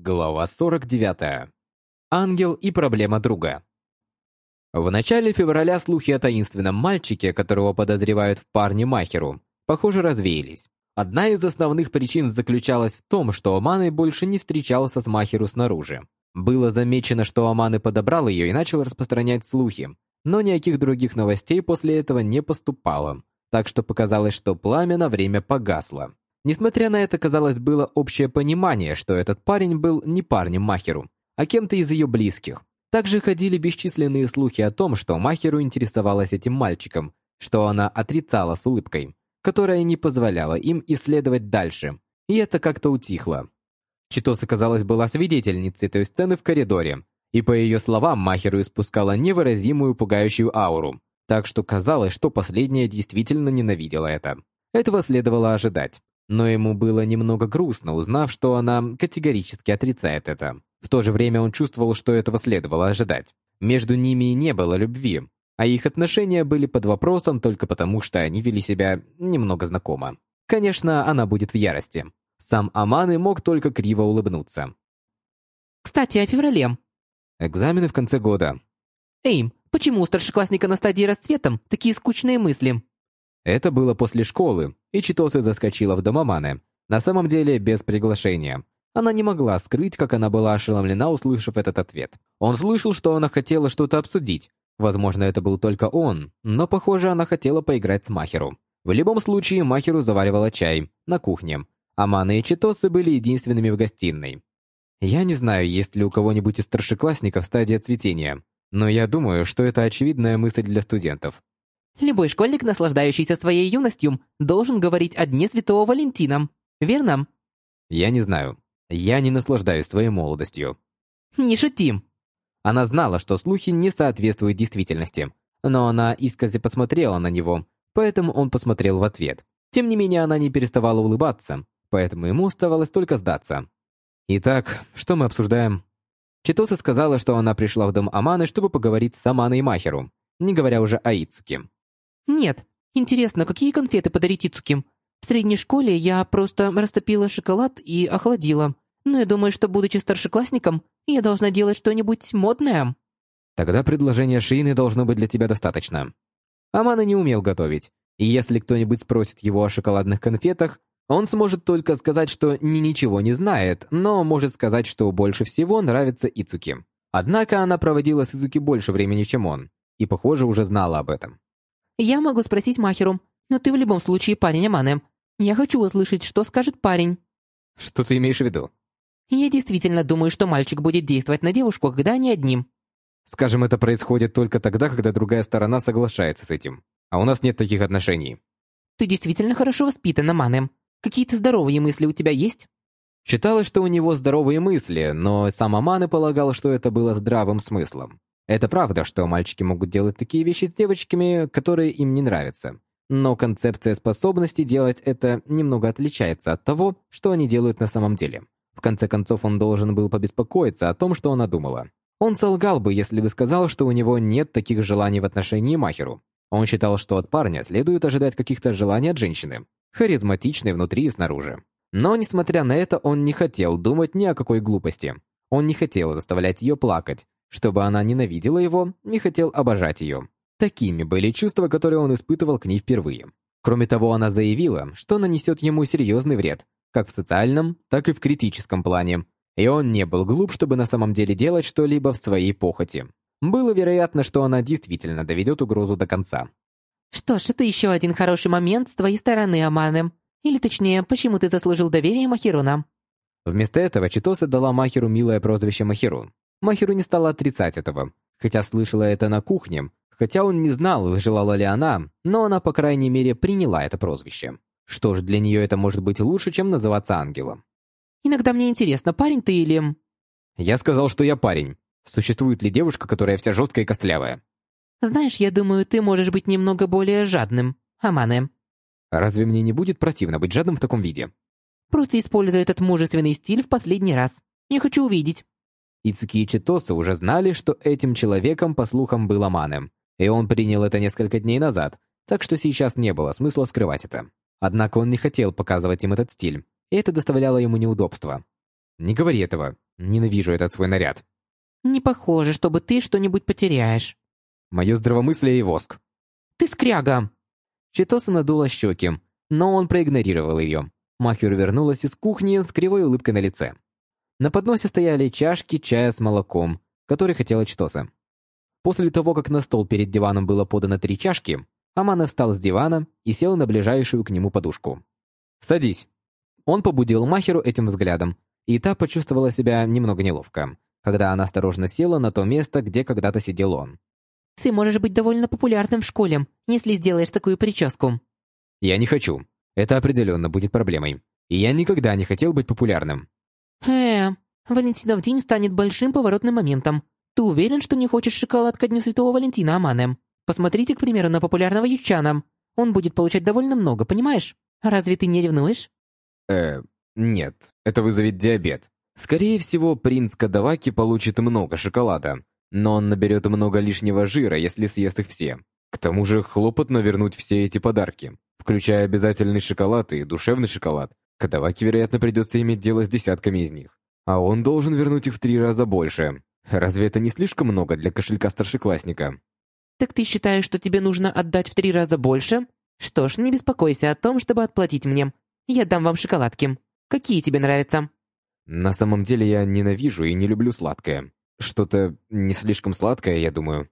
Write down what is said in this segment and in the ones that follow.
Глава 49. Ангел и проблема друга. В начале февраля слухи о таинственном мальчике, которого подозревают в парне Махеру, похоже, развеялись. Одна из основных причин заключалась в том, что Аманы больше не встречался с Махеру снаружи. Было замечено, что Аманы подобрал ее и начал распространять слухи, но никаких других новостей после этого не поступало, так что показалось, что пламя на время погасло. Несмотря на это, казалось, было общее понимание, что этот парень был не парнем Махеру, а кем-то из ее близких. Также ходили бесчисленные слухи о том, что Махеру интересовалась этим мальчиком, что она отрицала с улыбкой, которая не позволяла им исследовать дальше, и это как-то утихло. Читоса, казалось, была свидетельницей той сцены в коридоре, и по ее словам Махеру испускала невыразимую пугающую ауру, так что казалось, что последняя действительно ненавидела это. Этого следовало ожидать. Но ему было немного грустно, узнав, что она категорически отрицает это. В то же время он чувствовал, что этого следовало ожидать. Между ними не было любви, а их отношения были под вопросом только потому, что они вели себя немного знакомо. Конечно, она будет в ярости. Сам Аманы мог только криво улыбнуться. «Кстати, о феврале». Экзамены в конце года. «Эйм, почему у старшеклассника на стадии расцветом такие скучные мысли?» Это было после школы, и Читосы заскочила в дом Аманы. На самом деле, без приглашения. Она не могла скрыть, как она была ошеломлена, услышав этот ответ. Он слышал, что она хотела что-то обсудить. Возможно, это был только он, но, похоже, она хотела поиграть с Махеру. В любом случае, Махеру заваривала чай на кухне. Амана и Читосы были единственными в гостиной. Я не знаю, есть ли у кого-нибудь из старшеклассников стадия цветения, но я думаю, что это очевидная мысль для студентов. Любой школьник, наслаждающийся своей юностью, должен говорить о Дне Святого Валентина. Верно? Я не знаю. Я не наслаждаюсь своей молодостью. Не шути. Она знала, что слухи не соответствуют действительности, но она искоси посмотрела на него, поэтому он посмотрел в ответ. Тем не менее, она не переставала улыбаться, поэтому ему оставалось только сдаться. Итак, что мы обсуждаем? Читоса сказала, что она пришла в дом Аманы, чтобы поговорить с Аманой Махеру, не говоря уже о Ицуке. «Нет. Интересно, какие конфеты подарить Ицуки? В средней школе я просто растопила шоколад и охладила. Но я думаю, что, будучи старшеклассником, я должна делать что-нибудь модное». Тогда предложение Шины должно быть для тебя достаточно. Амана не умел готовить, и если кто-нибудь спросит его о шоколадных конфетах, он сможет только сказать, что ни ничего не знает, но может сказать, что больше всего нравится Ицуки. Однако она проводила с Ицуки больше времени, чем он, и, похоже, уже знала об этом. Я могу спросить Махеру, но ты в любом случае парень Аманы. Я хочу услышать, что скажет парень. Что ты имеешь в виду? Я действительно думаю, что мальчик будет действовать на девушку, когда они одни. Скажем, это происходит только тогда, когда другая сторона соглашается с этим. А у нас нет таких отношений. Ты действительно хорошо воспитана, Мане. Какие-то здоровые мысли у тебя есть? Считалось, что у него здоровые мысли, но сам Аманы полагал, что это было здравым смыслом. Это правда, что мальчики могут делать такие вещи с девочками, которые им не нравятся. Но концепция способности делать это немного отличается от того, что они делают на самом деле. В конце концов, он должен был побеспокоиться о том, что она думала. Он солгал бы, если бы сказал, что у него нет таких желаний в отношении Махеру. Он считал, что от парня следует ожидать каких-то желаний от женщины, харизматичной внутри и снаружи. Но, несмотря на это, он не хотел думать ни о какой глупости. Он не хотел заставлять ее плакать, чтобы она ненавидела его и хотел обожать ее. Такими были чувства, которые он испытывал к ней впервые. Кроме того, она заявила, что нанесет ему серьезный вред, как в социальном, так и в критическом плане, и он не был глуп, чтобы на самом деле делать что-либо в своей похоти. Было вероятно, что она действительно доведет угрозу до конца. «Что ж, это еще один хороший момент с твоей стороны, Аманы. Или точнее, почему ты заслужил доверие Махируна?» Вместо этого Читоса дала Махеру милое прозвище Махирун. Махеру не стала отрицать этого, хотя слышала это на кухне, хотя он не знал, желала ли она, но она, по крайней мере, приняла это прозвище. Что ж, для нее это может быть лучше, чем называться ангелом. «Иногда мне интересно, парень ты или...» Я сказал, что я парень. Существует ли девушка, которая вся жесткая и костлявая? «Знаешь, я думаю, ты можешь быть немного более жадным, Амане». Разве мне не будет противно быть жадным в таком виде? «Просто используй этот мужественный стиль в последний раз. Я хочу увидеть». Ицуки и Читоса уже знали, что этим человеком, по слухам, был Амаnem, и он принял это несколько дней назад, так что сейчас не было смысла скрывать это. Однако он не хотел показывать им этот стиль, и это доставляло ему неудобства. Не говори этого. Ненавижу этот свой наряд. Не похоже, чтобы ты что-нибудь потеряешь. Мое здравомыслие и воск. Ты скряга. Читоса надула щеки, но он проигнорировал ее. Махер вернулась из кухни с кривой улыбкой на лице. На подносе стояли чашки чая с молоком, который хотела Читоса. После того, как на стол перед диваном было подано три чашки, Амана встал с дивана и сел на ближайшую к нему подушку. «Садись». Он побудил Махеру этим взглядом, и та почувствовала себя немного неловко, когда она осторожно села на то место, где когда-то сидел он. «Ты можешь быть довольно популярным в школе, если сделаешь такую прическу». «Я не хочу. Это определенно будет проблемой. И я никогда не хотел быть популярным». «Э, Валентинов день станет большим поворотным моментом. Ты уверен, что не хочешь шоколад ко Дню Святого Валентина, Амане? Посмотрите, к примеру, на популярного ючана. Он будет получать довольно много, понимаешь? Разве ты не ревнуешь?» Э, нет, это вызовет диабет. Скорее всего, принц Кадаваки получит много шоколада, но он наберет много лишнего жира, если съест их все. К тому же хлопотно вернуть все эти подарки, включая обязательный шоколад и душевный шоколад. Кадаваки, вероятно, придется иметь дело с десятками из них. А он должен вернуть их в три раза больше. Разве это не слишком много для кошелька старшеклассника? «Так ты считаешь, что тебе нужно отдать в три раза больше? Что ж, не беспокойся о том, чтобы отплатить мне. Я дам вам шоколадки. Какие тебе нравятся?» На самом деле я ненавижу и не люблю сладкое. Что-то не слишком сладкое, я думаю.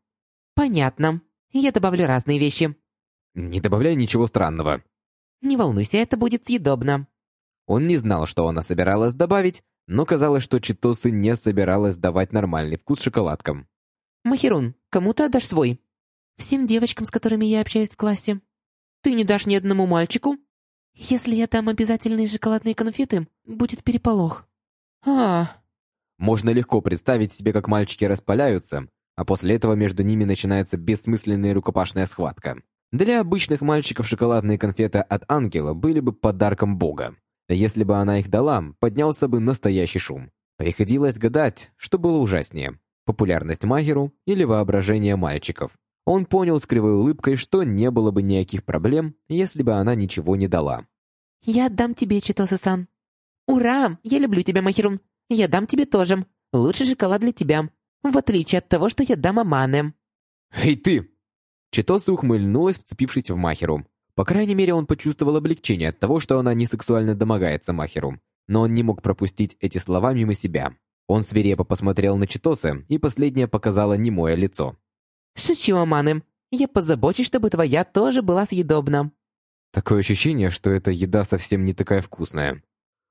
«Понятно. Я добавлю разные вещи». Не добавляй ничего странного. «Не волнуйся, это будет съедобно». Он не знал, что она собиралась добавить, но казалось, что Читосы не собиралась давать нормальный вкус шоколадкам. «Махерун, кому ты отдашь свой?» «Всем девочкам, с которыми я общаюсь в классе». «Ты не дашь ни одному мальчику?» «Если я дам обязательные шоколадные конфеты, будет переполох». «А...» Можно легко представить себе, как мальчики распаляются, а после этого между ними начинается бессмысленная рукопашная схватка. Для обычных мальчиков шоколадные конфеты от ангела были бы подарком Бога. Если бы она их дала, поднялся бы настоящий шум. Приходилось гадать, что было ужаснее – популярность Магеру или воображение мальчиков. Он понял с кривой улыбкой, что не было бы никаких проблем, если бы она ничего не дала. «Я отдам тебе, Читоса-сан». «Ура! Я люблю тебя, Махирун. Я дам тебе тоже. Лучший шоколад для тебя. В отличие от того, что я дам Амане». «Эй, ты!» Читоса ухмыльнулась, вцепившись в Махеру. По крайней мере, он почувствовал облегчение от того, что она не сексуально домогается Махеру. Но он не мог пропустить эти слова мимо себя. Он свирепо посмотрел на Читоса, и последняя показала немое лицо. «Шучу, Аманы. Я позабочусь, чтобы твоя тоже была съедобна». Такое ощущение, что эта еда совсем не такая вкусная.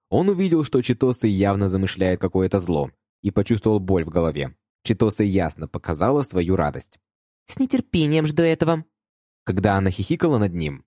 Он увидел, что Читосы явно замышляет какое-то зло, и почувствовал боль в голове. Читоса ясно показала свою радость. «С нетерпением жду этого». Когда она хихикала над ним,